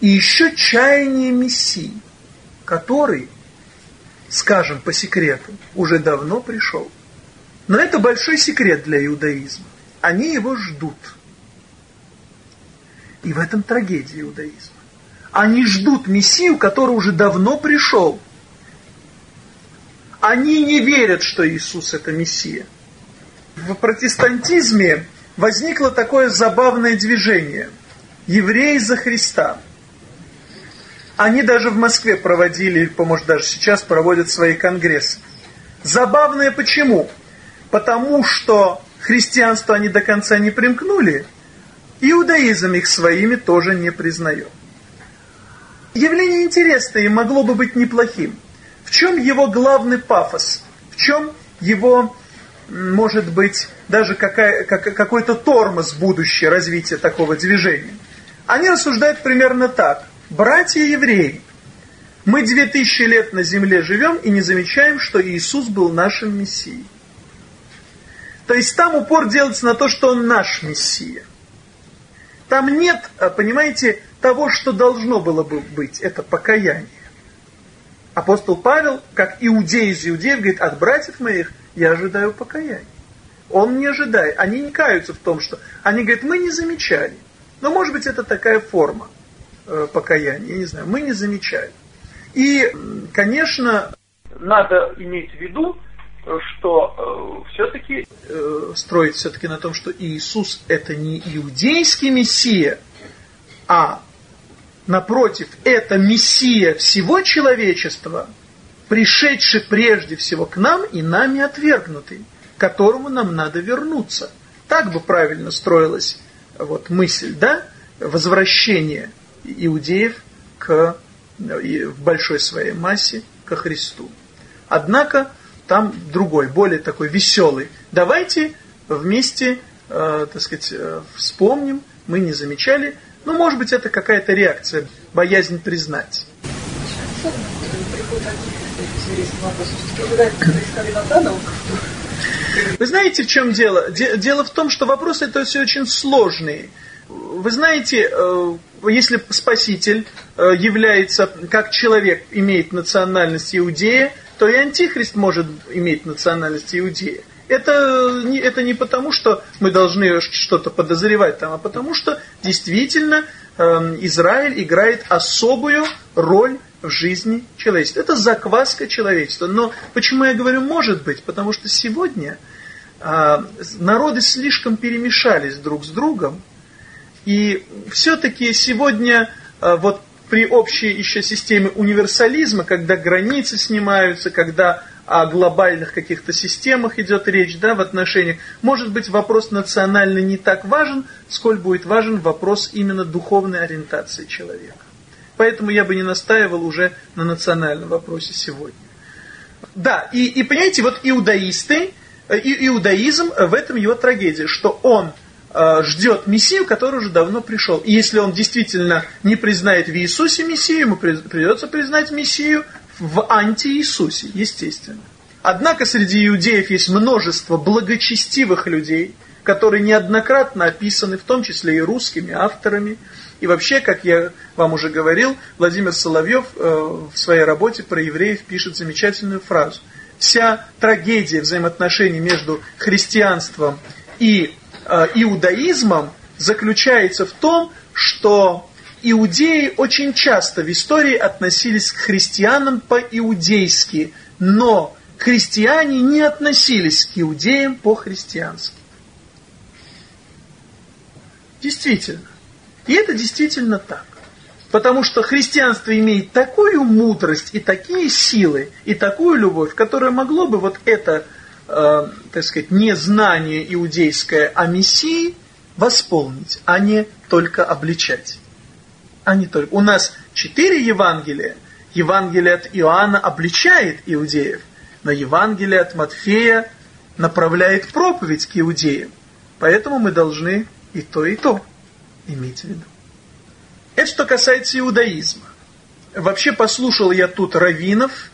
И еще чаяние Мессии, который, скажем по секрету, уже давно пришел. Но это большой секрет для иудаизма. Они его ждут. И в этом трагедия иудаизма. Они ждут Мессию, который уже давно пришел. Они не верят, что Иисус это Мессия. В протестантизме возникло такое забавное движение. Евреи за Христа. Они даже в Москве проводили, может даже сейчас проводят свои конгрессы. Забавное почему? Потому что христианство они до конца не примкнули, иудаизм их своими тоже не признает. Явление интересное и могло бы быть неплохим. В чем его главный пафос? В чем его, может быть, даже какая, как, какой-то тормоз будущее развития такого движения. Они рассуждают примерно так. Братья евреи, мы две тысячи лет на земле живем и не замечаем, что Иисус был нашим Мессией. То есть там упор делается на то, что Он наш Мессия. Там нет, а, понимаете, того, что должно было бы быть, это покаяние. Апостол Павел, как иудей из иудеев, говорит, от братьев моих я ожидаю покаяния. Он не ожидает, они не каются в том, что... Они говорят, мы не замечали. Но может быть это такая форма покаяния, я не знаю, мы не замечали. И, конечно, надо иметь в виду, что э, все-таки э, строить все-таки на том, что Иисус это не иудейский Мессия, а напротив, это Мессия всего человечества, пришедший прежде всего к нам и нами отвергнутый, к которому нам надо вернуться. Так бы правильно строилась вот мысль, да, возвращение иудеев к, в большой своей массе ко Христу. Однако там другой, более такой веселый. Давайте вместе, э, так сказать, э, вспомним, мы не замечали, ну, может быть, это какая-то реакция, боязнь признать. Вы знаете, в чем дело? Дело в том, что вопросы это все очень сложные. Вы знаете, э, если Спаситель э, является, как человек имеет национальность иудея, то и Антихрист может иметь национальность иудея. Это не, это не потому, что мы должны что-то подозревать там, а потому что действительно э, Израиль играет особую роль в жизни человечества. Это закваска человечества. Но почему я говорю может быть? Потому что сегодня э, народы слишком перемешались друг с другом. И все-таки сегодня э, вот при общей еще системе универсализма, когда границы снимаются, когда о глобальных каких-то системах идет речь, да, в отношениях, может быть вопрос национальный не так важен, сколь будет важен вопрос именно духовной ориентации человека. Поэтому я бы не настаивал уже на национальном вопросе сегодня. Да, и, и понимаете, вот иудаисты, э, и, иудаизм, в этом его трагедия, что он Э, ждет Мессию, который уже давно пришел. И если он действительно не признает в Иисусе Мессию, ему придется признать Мессию в анти-Иисусе, естественно. Однако среди иудеев есть множество благочестивых людей, которые неоднократно описаны, в том числе и русскими авторами. И вообще, как я вам уже говорил, Владимир Соловьев э, в своей работе про евреев пишет замечательную фразу. Вся трагедия взаимоотношений между христианством и Э, иудаизмом заключается в том, что иудеи очень часто в истории относились к христианам по-иудейски, но христиане не относились к иудеям по-христиански. Действительно. И это действительно так. Потому что христианство имеет такую мудрость и такие силы, и такую любовь, которая могло бы вот это э, так сказать, незнание иудейское о Мессии восполнить, а не только обличать. А не только. У нас четыре Евангелия. Евангелие от Иоанна обличает иудеев, но Евангелие от Матфея направляет проповедь к иудеям. Поэтому мы должны и то, и то иметь в виду. Это что касается иудаизма. Вообще послушал я тут раввинов,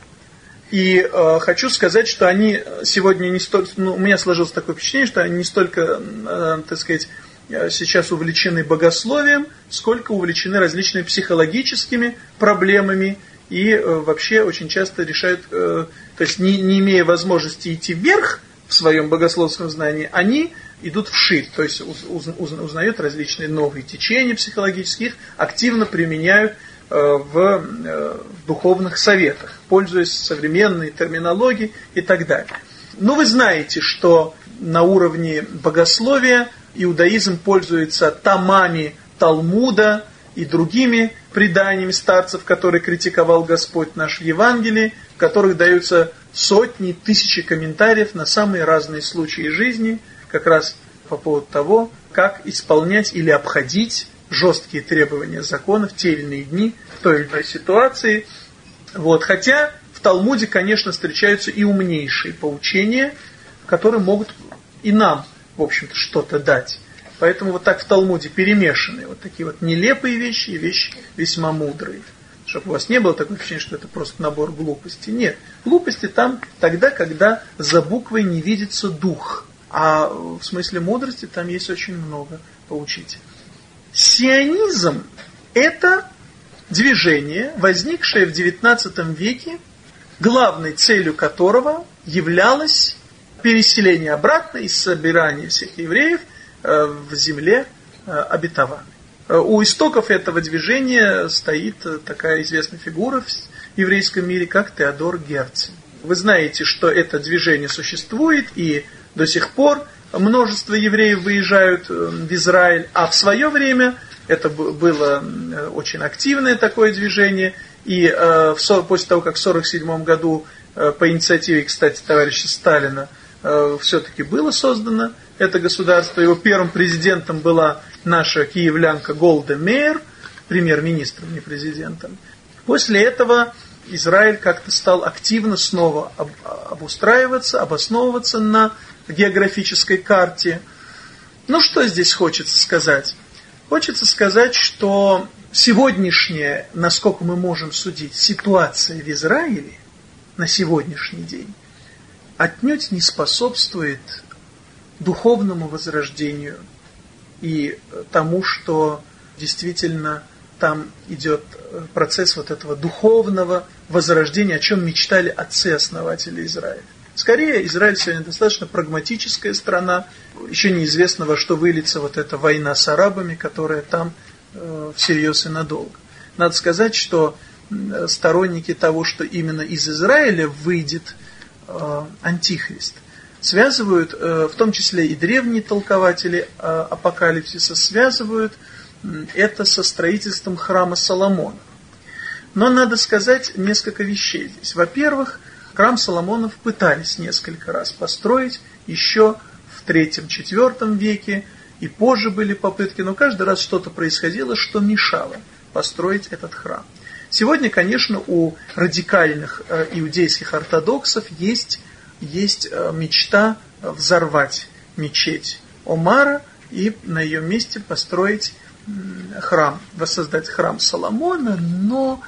и э, хочу сказать, что они сегодня не столько, ну, у меня сложилось такое впечатление, что они не столько, э, так сказать, э, сейчас увлечены богословием, сколько увлечены различными психологическими проблемами и э, вообще очень часто решают, э, то есть не, не имея возможности идти вверх в своем богословском знании, они идут вширь, то есть уз, уз, узнают различные новые течения психологических, активно применяют в, э, в духовных советах, пользуясь современной терминологией и так далее. Но вы знаете, что на уровне богословия иудаизм пользуется томами Талмуда и другими преданиями старцев, которые критиковал Господь наш в Евангелии, в которых даются сотни, тысячи комментариев на самые разные случаи жизни, как раз по поводу того, как исполнять или обходить жесткие требования закона в те или иные дни, в той или иной ситуации. Вот. Хотя в Талмуде, конечно, встречаются и умнейшие поучения, которые могут и нам, в общем-то, что-то дать. Поэтому вот так в Талмуде перемешаны вот такие вот нелепые вещи и вещи весьма мудрые. Чтобы у вас не было такого ощущения, что это просто набор глупостей. Нет, глупости там тогда, когда за буквой не видится дух. А в смысле мудрости там есть очень много поучить. Сионизм – это движение, возникшее в XIX веке, главной целью которого являлось переселение обратно и собирание всех евреев э, в земле э, обетованной. Э, у истоков этого движения стоит такая известная фигура в еврейском мире, как Теодор Герцен. Вы знаете, что это движение существует, и до сих пор множество евреев выезжают в Израиль, а в свое время это было очень активное такое движение, и после того, как в 1947 году по инициативе, кстати, товарища Сталина, Э, все-таки было создано это государство. Его первым президентом была наша киевлянка Голда Мейер, премьер-министром, не президентом. После этого Израиль как-то стал активно снова обустраиваться, обосновываться на географической карте. Ну что здесь хочется сказать? Хочется сказать, что сегодняшняя, насколько мы можем судить, ситуация в Израиле на сегодняшний день отнюдь не способствует духовному возрождению и тому, что действительно там идет процесс вот этого духовного возрождения, о чем мечтали отцы-основатели Израиля. Скорее, Израиль сегодня достаточно прагматическая страна. Еще неизвестно, во что выльется вот эта война с арабами, которая там э, всерьез и надолго. Надо сказать, что сторонники того, что именно из Израиля выйдет Э, антихрист. Связывают, э, в том числе и древние толкователи э, апокалипсиса, связывают это со строительством храма Соломона. Но надо сказать несколько вещей здесь. Во-первых, храм Соломонов пытались несколько раз построить еще в третьем-четвертом веке, и позже были попытки, но каждый раз что-то происходило, что мешало построить этот храм. Сегодня, конечно, у радикальных э, иудейских ортодоксов есть, есть э, мечта взорвать мечеть Омара и на ее месте построить храм, воссоздать храм Соломона, но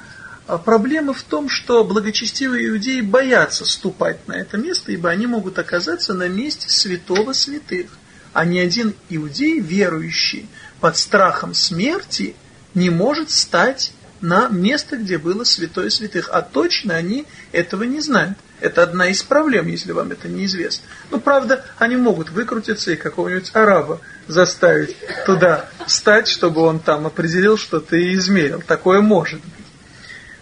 проблема в том, что благочестивые иудеи боятся ступать на это место, ибо они могут оказаться на месте святого святых. А ни один иудей, верующий под страхом смерти, не может стать на место, где было святое святых. А точно они этого не знают. Это одна из проблем, если вам это неизвестно. Ну, правда, они могут выкрутиться и какого-нибудь араба заставить туда встать, чтобы он там определил что-то и измерил. Такое может быть.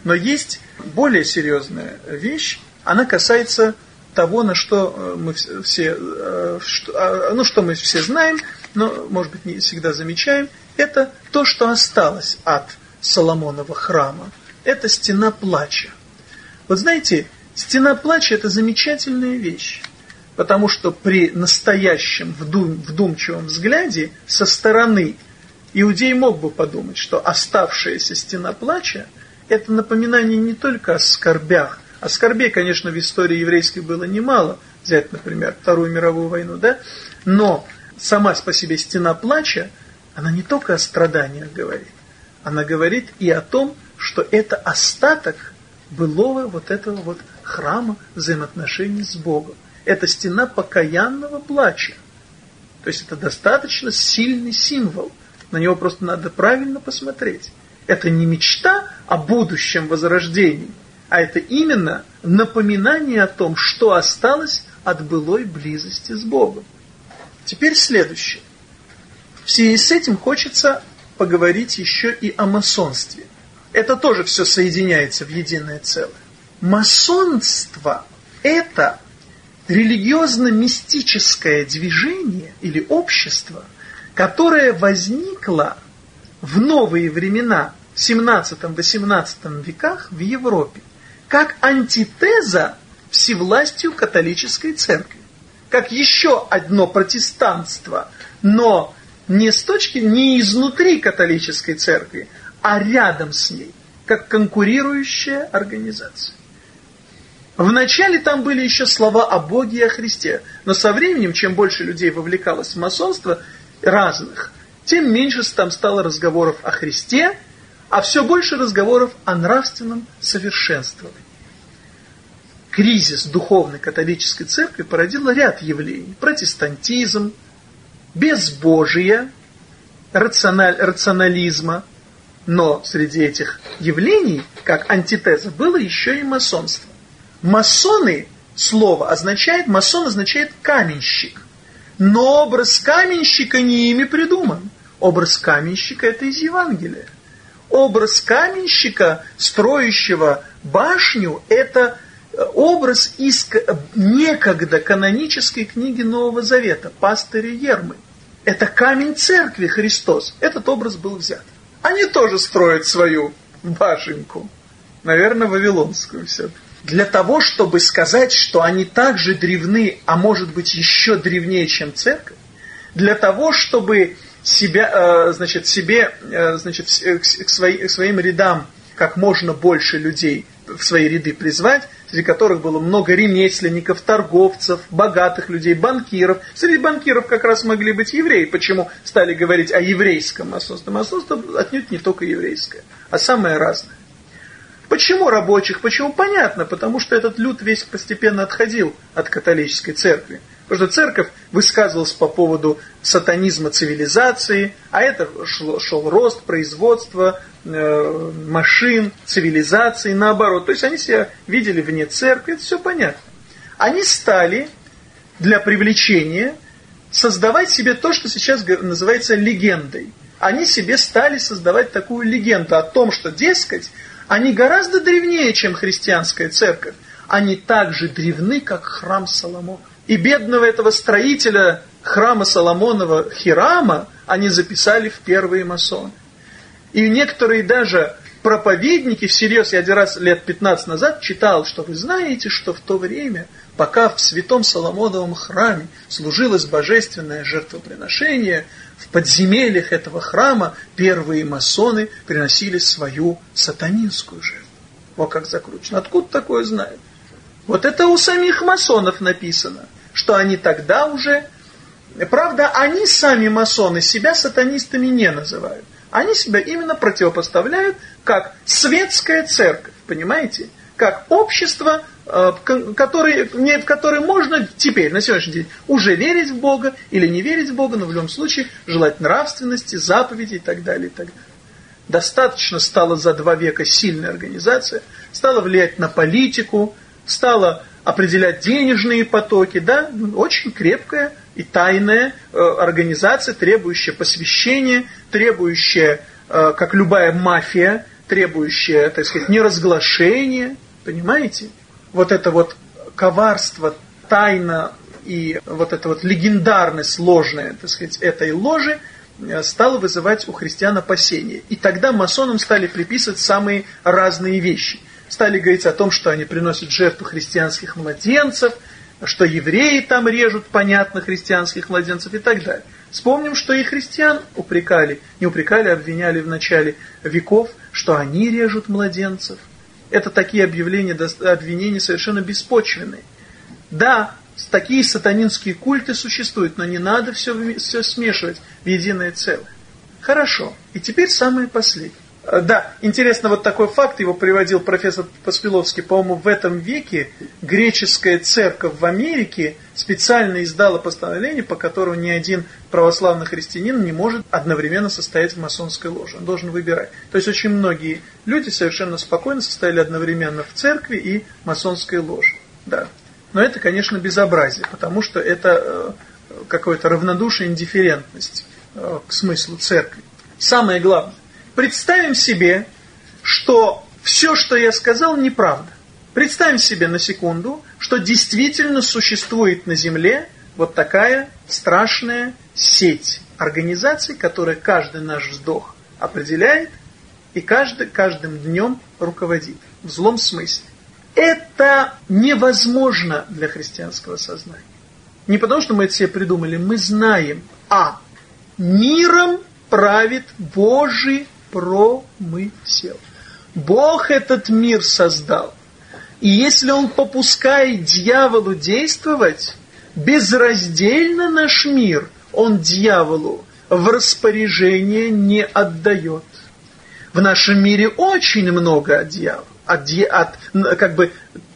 Но есть более серьезная вещь. Она касается того, на что э, мы все, э, а, ну, что мы все знаем, но, может быть, не всегда замечаем. Это то, что осталось от Соломонова храма, это стена плача. Вот знаете, стена плача это замечательная вещь, потому что при настоящем вдум, вдумчивом взгляде со стороны иудей мог бы подумать, что оставшаяся стена плача это напоминание не только о скорбях, о скорбе, конечно, в истории еврейской было немало, взять, например, Вторую мировую войну, да, но сама по себе стена плача, она не только о страданиях говорит, она говорит и о том, что это остаток былого вот этого вот храма взаимоотношений с Богом. Это стена покаянного плача. То есть это достаточно сильный символ. На него просто надо правильно посмотреть. Это не мечта о будущем возрождении, а это именно напоминание о том, что осталось от былой близости с Богом. Теперь следующее. В связи с этим хочется поговорить еще и о масонстве. Это тоже все соединяется в единое целое. Масонство – это религиозно-мистическое движение или общество, которое возникло в новые времена, 17-18 веках в Европе, как антитеза всевластию католической церкви, как еще одно протестанство, но не с точки, не изнутри католической церкви, а рядом с ней, как конкурирующая организация. Вначале там были еще слова о Боге и о Христе, но со временем, чем больше людей вовлекалось в масонство разных, тем меньше там стало разговоров о Христе, а все больше разговоров о нравственном совершенствовании. Кризис духовной католической церкви породил ряд явлений. Протестантизм, безбожие, рациональ, рационализма. Но среди этих явлений, как антитеза, было еще и масонство. Масоны, слово означает, масон означает каменщик. Но образ каменщика не ими придуман. Образ каменщика это из Евангелия. Образ каменщика, строящего башню, это э, образ из некогда канонической книги Нового Завета, пастыря Ермы. Это камень церкви Христос. Этот образ был взят. Они тоже строят свою башенку. Наверное, вавилонскую все для того, чтобы сказать, что они так же древны, а может быть еще древнее, чем церковь, для того, чтобы себя, э, значит, себе, э, значит, к, свои, к своим рядам как можно больше людей в свои ряды призвать, среди которых было много ремесленников, торговцев, богатых людей, банкиров. Среди банкиров как раз могли быть евреи. Почему стали говорить о еврейском масонстве? Масонство отнюдь не только еврейское, а самое разное. Почему рабочих? Почему? Понятно, потому что этот люд весь постепенно отходил от католической церкви. Потому что церковь высказывалась по поводу сатанизма цивилизации, а это шел, шел рост производства, э, машин, цивилизации, наоборот. То есть они себя видели вне церкви, это все понятно. Они стали для привлечения создавать себе то, что сейчас называется легендой. Они себе стали создавать такую легенду о том, что, дескать, они гораздо древнее, чем христианская церковь. Они так же древны, как храм Соломона. И бедного этого строителя храма Соломонова Хирама они записали в первые масоны. И некоторые даже проповедники всерьез, я один раз лет 15 назад читал, что вы знаете, что в то время, пока в святом Соломоновом храме служилось божественное жертвоприношение, в подземельях этого храма первые масоны приносили свою сатанинскую жертву. Вот как закручено. Откуда такое знают? Вот это у самих масонов написано, что они тогда уже... Правда, они сами масоны себя сатанистами не называют. Они себя именно противопоставляют как светская церковь, понимаете? Как общество, э, который, в которое можно теперь, на сегодняшний день, уже верить в Бога или не верить в Бога, но в любом случае желать нравственности, заповедей и так далее. И так далее. Достаточно стала за два века сильная организация, стала влиять на политику, стала определять денежные потоки, да, очень крепкая и тайная э, организация, требующая посвящения, требующая, э, как любая мафия, требующая, так сказать, неразглашения, понимаете? Вот это вот коварство, тайна и вот эта вот легендарность ложная, так сказать, этой ложи э, стало вызывать у христиан опасения. И тогда масонам стали приписывать самые разные вещи – стали говорить о том, что они приносят жертву христианских младенцев, что евреи там режут, понятно, христианских младенцев и так далее. Вспомним, что и христиан упрекали, не упрекали, а обвиняли в начале веков, что они режут младенцев. Это такие объявления, обвинения совершенно беспочвенные. Да, такие сатанинские культы существуют, но не надо все, все смешивать в единое целое. Хорошо. И теперь самое последнее. Э, да, интересно вот такой факт, его приводил профессор Поспиловский, по-моему, в этом веке греческая церковь в Америке специально издала постановление, по которому ни один православный христианин не может одновременно состоять в масонской ложе, он должен выбирать. То есть очень многие люди совершенно спокойно состояли одновременно в церкви и масонской ложе. Да. Но это, конечно, безобразие, потому что это э, какое-то равнодушие, индифферентность э, к смыслу церкви. Самое главное, Представим себе, что все, что я сказал, неправда. Представим себе на секунду, что действительно существует на Земле вот такая страшная сеть организаций, которая каждый наш вздох определяет и каждый, каждым днем руководит. В злом смысле. Это невозможно для христианского сознания. Не потому, что мы это себе придумали, мы знаем, а миром правит Божий промысел. Бог этот мир создал. И если он попускает дьяволу действовать, безраздельно наш мир он дьяволу в распоряжение не отдает. В нашем мире очень много от дьявола, от, от, как бы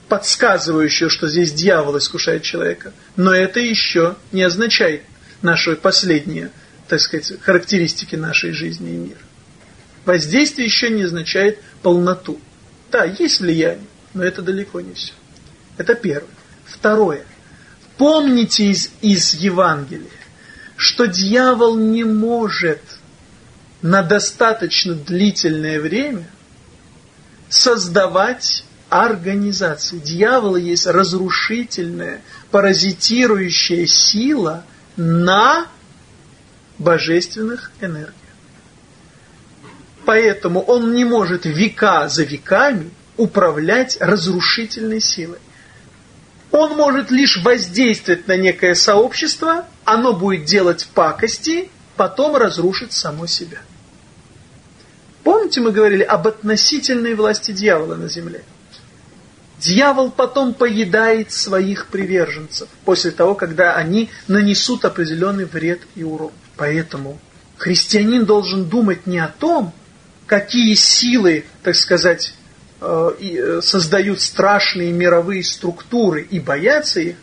подсказывающего, что здесь дьявол искушает человека. Но это еще не означает наши последние, так сказать, характеристики нашей жизни и мира. Воздействие еще не означает полноту. Да, есть влияние, но это далеко не все. Это первое. Второе. Помните из, из Евангелия, что дьявол не может на достаточно длительное время создавать организации. Дьявол есть разрушительная, паразитирующая сила на божественных энергиях. Поэтому он не может века за веками управлять разрушительной силой. Он может лишь воздействовать на некое сообщество, оно будет делать пакости, потом разрушит само себя. Помните, мы говорили об относительной власти дьявола на земле? Дьявол потом поедает своих приверженцев после того, когда они нанесут определенный вред и урон. Поэтому христианин должен думать не о том, какие силы, так сказать, э, э, создают страшные мировые структуры и бояться их,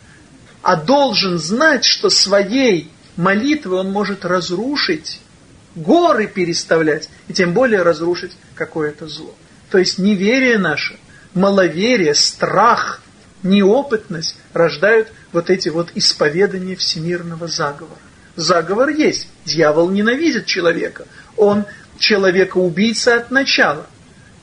а должен знать, что своей молитвой он может разрушить, горы переставлять, и тем более разрушить какое-то зло. То есть неверие наше, маловерие, страх, неопытность рождают вот эти вот исповедания всемирного заговора. Заговор есть. Дьявол ненавидит человека. Он человека-убийца от начала.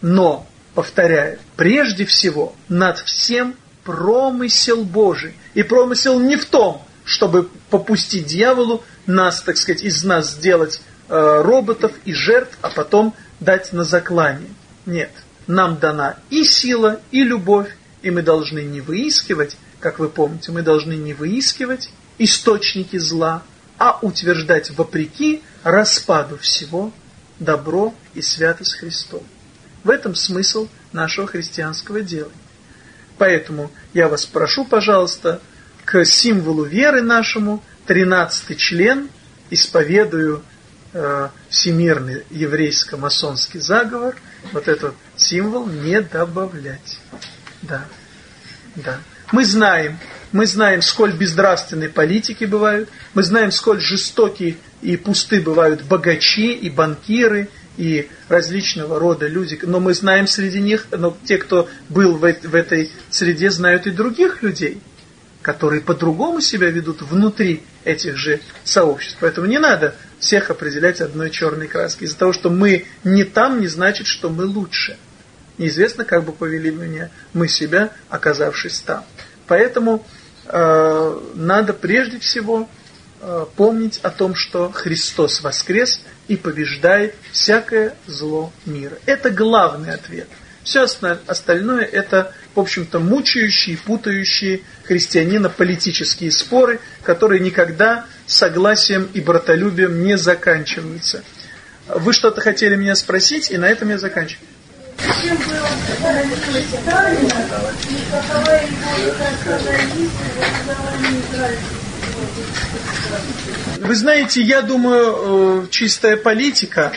Но, повторяю, прежде всего над всем промысел Божий. И промысел не в том, чтобы попустить дьяволу нас, так сказать, из нас сделать э, роботов и жертв, а потом дать на заклание. Нет, нам дана и сила, и любовь, и мы должны не выискивать, как вы помните, мы должны не выискивать источники зла, а утверждать вопреки распаду всего добро и святость Христом. В этом смысл нашего христианского дела. Поэтому я вас прошу, пожалуйста, к символу веры нашему, 13 член, исповедую э, всемирный еврейско-масонский заговор, вот этот символ не добавлять. Да, да. Мы знаем, мы знаем, сколь безнравственные политики бывают, мы знаем, сколь жестокие и пусты бывают богачи и банкиры, и различного рода люди, но мы знаем среди них, но те, кто был в, в этой среде, знают и других людей, которые по-другому себя ведут внутри этих же сообществ. Поэтому не надо всех определять одной черной краской. Из-за того, что мы не там, не значит, что мы лучше. Неизвестно, как бы повели меня мы себя, оказавшись там. Поэтому надо прежде всего э, помнить о том, что Христос воскрес и побеждает всякое зло мира. Это главный ответ. Все остальное это, в общем-то, мучающие, путающие христианина политические споры, которые никогда согласием и братолюбием не заканчиваются. Вы что-то хотели меня спросить, и на этом я заканчиваю. Вы знаете, я думаю, э, чистая политика,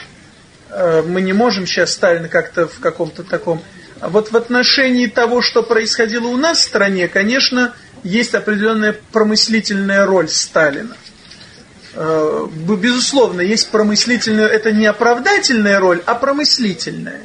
э, мы не можем сейчас Сталина как-то в каком-то таком... А вот в отношении того, что происходило у нас в стране, конечно, есть определенная промыслительная роль Сталина. Э, безусловно, есть промыслительная, это не оправдательная роль, а промыслительная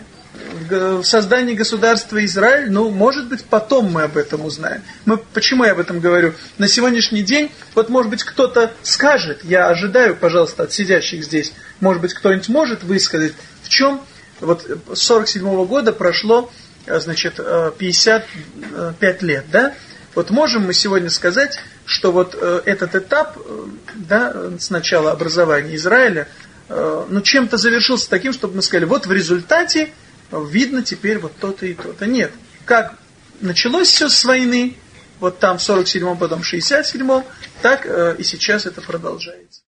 в создании государства Израиль, ну, может быть, потом мы об этом узнаем. Мы, почему я об этом говорю? На сегодняшний день, вот, может быть, кто-то скажет, я ожидаю, пожалуйста, от сидящих здесь, может быть, кто-нибудь может высказать, в чем, вот, с 47 -го года прошло, э, значит, 55 э, лет, да? Вот можем мы сегодня сказать, что вот э, этот этап, да, с начала образования Израиля, ну, чем-то завершился таким, чтобы мы сказали, вот в результате видно теперь вот то-то и то-то. Нет. Как началось все с войны, вот там в 47-м, потом в 67-м, так э, и сейчас это продолжается.